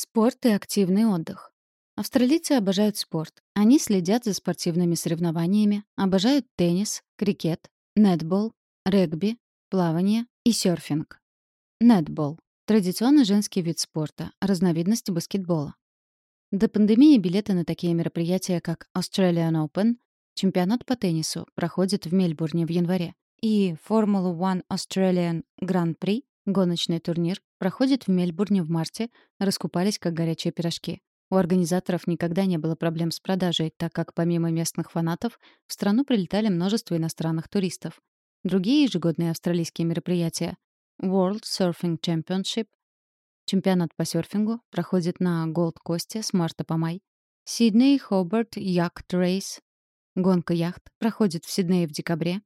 Спорт и активный отдых. Австралийцы обожают спорт. Они следят за спортивными соревнованиями, обожают теннис, крикет, нетбол, регби, плавание и серфинг. Нетбол — традиционный женский вид спорта, разновидность баскетбола. До пандемии билеты на такие мероприятия, как Australian Open, чемпионат по теннису, проходит в Мельбурне в январе, и Formula One Australian Grand Prix Гоночный турнир проходит в Мельбурне в марте, раскупались как горячие пирожки. У организаторов никогда не было проблем с продажей, так как помимо местных фанатов в страну прилетали множество иностранных туристов. Другие ежегодные австралийские мероприятия World Surfing Championship, чемпионат по серфингу, проходит на Голд-Косте с марта по май. Сидней Хобарт Yacht Race, гонка яхт, проходит в Сиднее в декабре.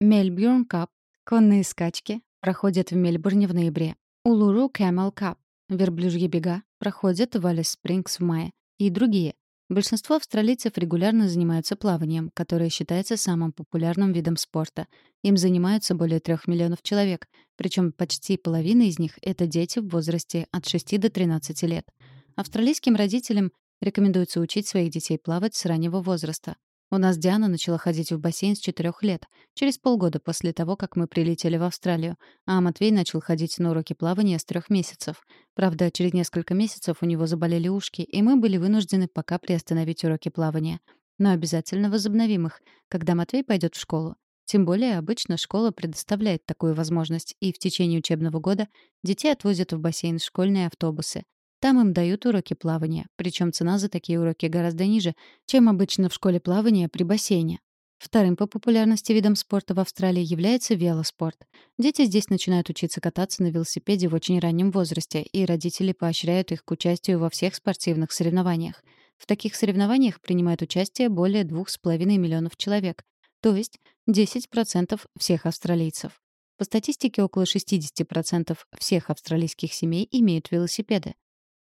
Мельбурн Кап, конные скачки, проходят в Мельбурне в ноябре. Улуру Camel Cup, верблюжьи бега, проходят в Алис Спрингс в мае. И другие. Большинство австралийцев регулярно занимаются плаванием, которое считается самым популярным видом спорта. Им занимаются более трех миллионов человек, причем почти половина из них — это дети в возрасте от 6 до 13 лет. Австралийским родителям рекомендуется учить своих детей плавать с раннего возраста. У нас Диана начала ходить в бассейн с четырех лет, через полгода после того, как мы прилетели в Австралию, а Матвей начал ходить на уроки плавания с трех месяцев. Правда, через несколько месяцев у него заболели ушки, и мы были вынуждены пока приостановить уроки плавания. Но обязательно возобновим их, когда Матвей пойдет в школу. Тем более обычно школа предоставляет такую возможность, и в течение учебного года детей отвозят в бассейн школьные автобусы. Там им дают уроки плавания, причем цена за такие уроки гораздо ниже, чем обычно в школе плавания при бассейне. Вторым по популярности видом спорта в Австралии является велоспорт. Дети здесь начинают учиться кататься на велосипеде в очень раннем возрасте, и родители поощряют их к участию во всех спортивных соревнованиях. В таких соревнованиях принимают участие более 2,5 миллионов человек, то есть 10% всех австралийцев. По статистике, около 60% всех австралийских семей имеют велосипеды.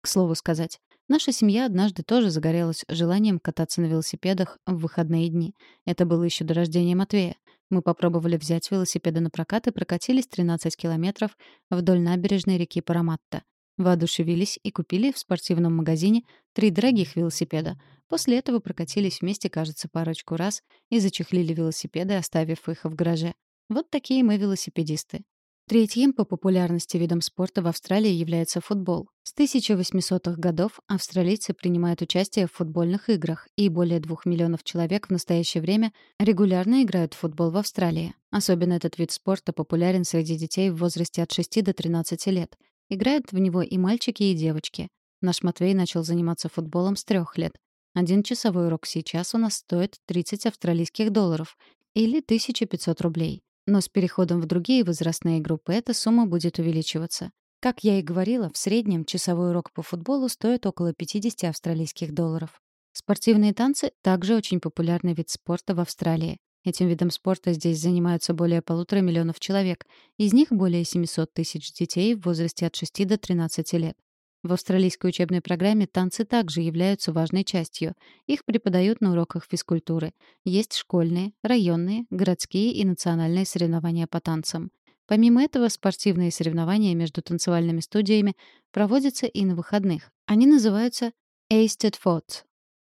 К слову сказать, наша семья однажды тоже загорелась желанием кататься на велосипедах в выходные дни. Это было еще до рождения Матвея. Мы попробовали взять велосипеды на прокат и прокатились 13 километров вдоль набережной реки Параматта. Воодушевились и купили в спортивном магазине три дорогих велосипеда. После этого прокатились вместе, кажется, парочку раз и зачехлили велосипеды, оставив их в гараже. Вот такие мы велосипедисты. Третьим по популярности видом спорта в Австралии является футбол. С 1800-х годов австралийцы принимают участие в футбольных играх, и более двух миллионов человек в настоящее время регулярно играют в футбол в Австралии. Особенно этот вид спорта популярен среди детей в возрасте от 6 до 13 лет. Играют в него и мальчики, и девочки. Наш Матвей начал заниматься футболом с трех лет. Один часовой урок сейчас у нас стоит 30 австралийских долларов или 1500 рублей. Но с переходом в другие возрастные группы эта сумма будет увеличиваться. Как я и говорила, в среднем часовой урок по футболу стоит около 50 австралийских долларов. Спортивные танцы — также очень популярный вид спорта в Австралии. Этим видом спорта здесь занимаются более полутора миллионов человек, из них более 700 тысяч детей в возрасте от 6 до 13 лет. В австралийской учебной программе танцы также являются важной частью. Их преподают на уроках физкультуры. Есть школьные, районные, городские и национальные соревнования по танцам. Помимо этого, спортивные соревнования между танцевальными студиями проводятся и на выходных. Они называются Aced Fort.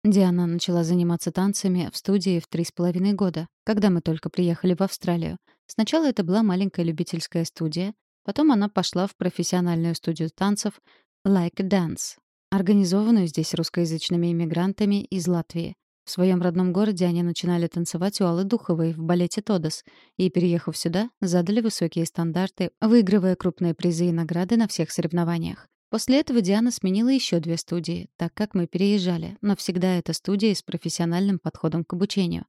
Диана начала заниматься танцами в студии в три с половиной года, когда мы только приехали в Австралию. Сначала это была маленькая любительская студия, потом она пошла в профессиональную студию танцев, Like Dance, организованную здесь русскоязычными иммигрантами из Латвии. В своем родном городе они начинали танцевать у Аллы Духовой в балете «Тодос» и, переехав сюда, задали высокие стандарты, выигрывая крупные призы и награды на всех соревнованиях. После этого Диана сменила еще две студии, так как мы переезжали, но всегда это студия с профессиональным подходом к обучению.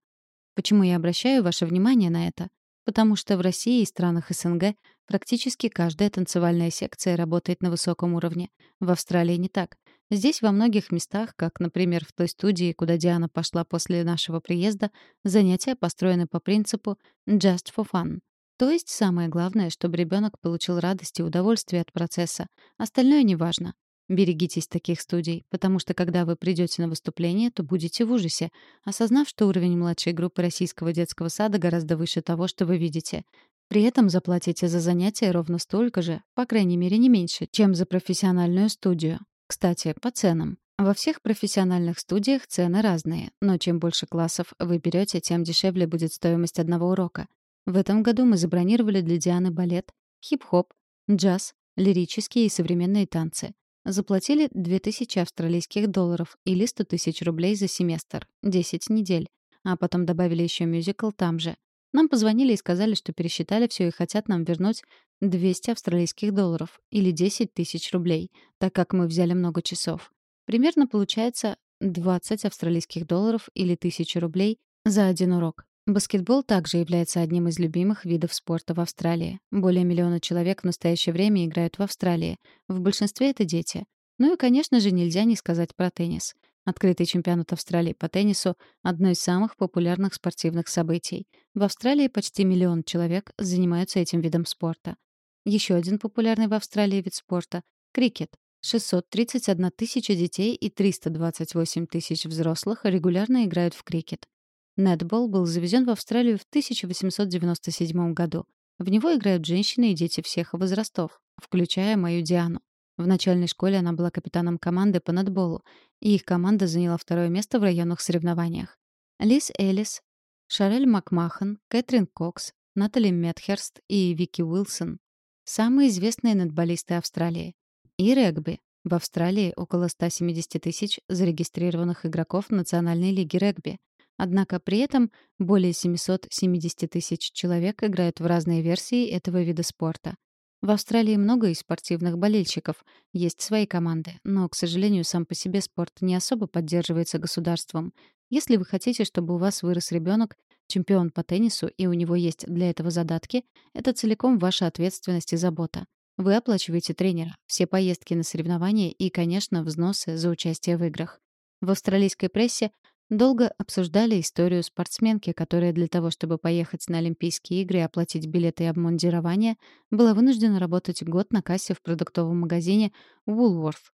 Почему я обращаю ваше внимание на это? Потому что в России и странах СНГ практически каждая танцевальная секция работает на высоком уровне. В Австралии не так. Здесь во многих местах, как, например, в той студии, куда Диана пошла после нашего приезда, занятия построены по принципу «just for fun». То есть самое главное, чтобы ребенок получил радость и удовольствие от процесса. Остальное неважно. Берегитесь таких студий, потому что когда вы придете на выступление, то будете в ужасе, осознав, что уровень младшей группы российского детского сада гораздо выше того, что вы видите. При этом заплатите за занятия ровно столько же, по крайней мере, не меньше, чем за профессиональную студию. Кстати, по ценам. Во всех профессиональных студиях цены разные, но чем больше классов вы берете, тем дешевле будет стоимость одного урока. В этом году мы забронировали для Дианы балет, хип-хоп, джаз, лирические и современные танцы. Заплатили 2000 австралийских долларов или 100 тысяч рублей за семестр, 10 недель. А потом добавили еще мюзикл там же. Нам позвонили и сказали, что пересчитали все и хотят нам вернуть 200 австралийских долларов или 10 тысяч рублей, так как мы взяли много часов. Примерно получается 20 австралийских долларов или 1000 рублей за один урок. Баскетбол также является одним из любимых видов спорта в Австралии. Более миллиона человек в настоящее время играют в Австралии. В большинстве это дети. Ну и, конечно же, нельзя не сказать про теннис. Открытый чемпионат Австралии по теннису — одно из самых популярных спортивных событий. В Австралии почти миллион человек занимаются этим видом спорта. Еще один популярный в Австралии вид спорта — крикет. 631 тысяча детей и 328 тысяч взрослых регулярно играют в крикет. Нетбол был завезен в Австралию в 1897 году. В него играют женщины и дети всех возрастов, включая мою Диану. В начальной школе она была капитаном команды по нетболу, и их команда заняла второе место в районных соревнованиях. Лиз Эллис, Шарель Макмахан, Кэтрин Кокс, Натали Метхерст и Вики Уилсон — самые известные нетболисты Австралии. И регби. В Австралии около 170 тысяч зарегистрированных игроков Национальной лиги регби. Однако при этом более 770 тысяч человек играют в разные версии этого вида спорта. В Австралии много и спортивных болельщиков, есть свои команды, но, к сожалению, сам по себе спорт не особо поддерживается государством. Если вы хотите, чтобы у вас вырос ребенок, чемпион по теннису, и у него есть для этого задатки, это целиком ваша ответственность и забота. Вы оплачиваете тренера, все поездки на соревнования и, конечно, взносы за участие в играх. В австралийской прессе долго обсуждали историю спортсменки, которая для того, чтобы поехать на Олимпийские игры и оплатить билеты и обмундирование, была вынуждена работать год на кассе в продуктовом магазине Woolworth.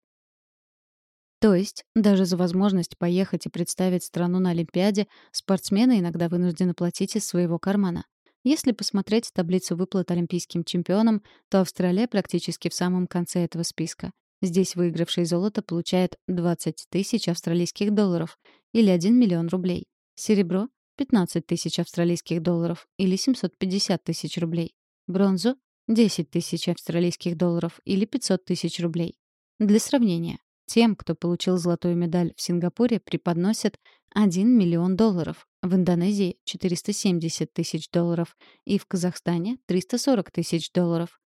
То есть, даже за возможность поехать и представить страну на Олимпиаде, спортсмены иногда вынуждены платить из своего кармана. Если посмотреть таблицу выплат олимпийским чемпионам, то Австралия практически в самом конце этого списка. Здесь выигравший золото получает 20 тысяч австралийских долларов или 1 миллион рублей. Серебро — 15 тысяч австралийских долларов или 750 тысяч рублей. Бронзу — 10 тысяч австралийских долларов или 500 тысяч рублей. Для сравнения, тем, кто получил золотую медаль в Сингапуре, преподносят 1 миллион долларов, в Индонезии — 470 тысяч долларов и в Казахстане — 340 тысяч долларов.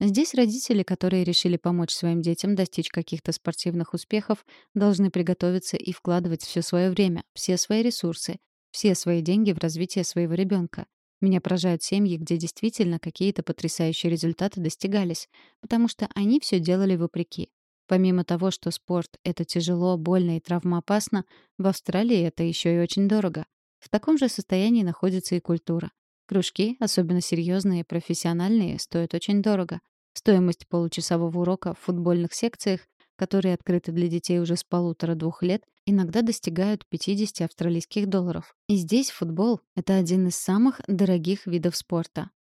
Здесь родители, которые решили помочь своим детям достичь каких-то спортивных успехов, должны приготовиться и вкладывать все свое время, все свои ресурсы, все свои деньги в развитие своего ребенка. Меня поражают семьи, где действительно какие-то потрясающие результаты достигались, потому что они все делали вопреки. Помимо того, что спорт — это тяжело, больно и травмоопасно, в Австралии это еще и очень дорого. В таком же состоянии находится и культура. Кружки, особенно серьезные, профессиональные, стоят очень дорого. Стоимость получасового урока в футбольных секциях, которые открыты для детей уже с полутора-двух лет, иногда достигают 50 австралийских долларов. И здесь футбол — это один из самых дорогих видов спорта.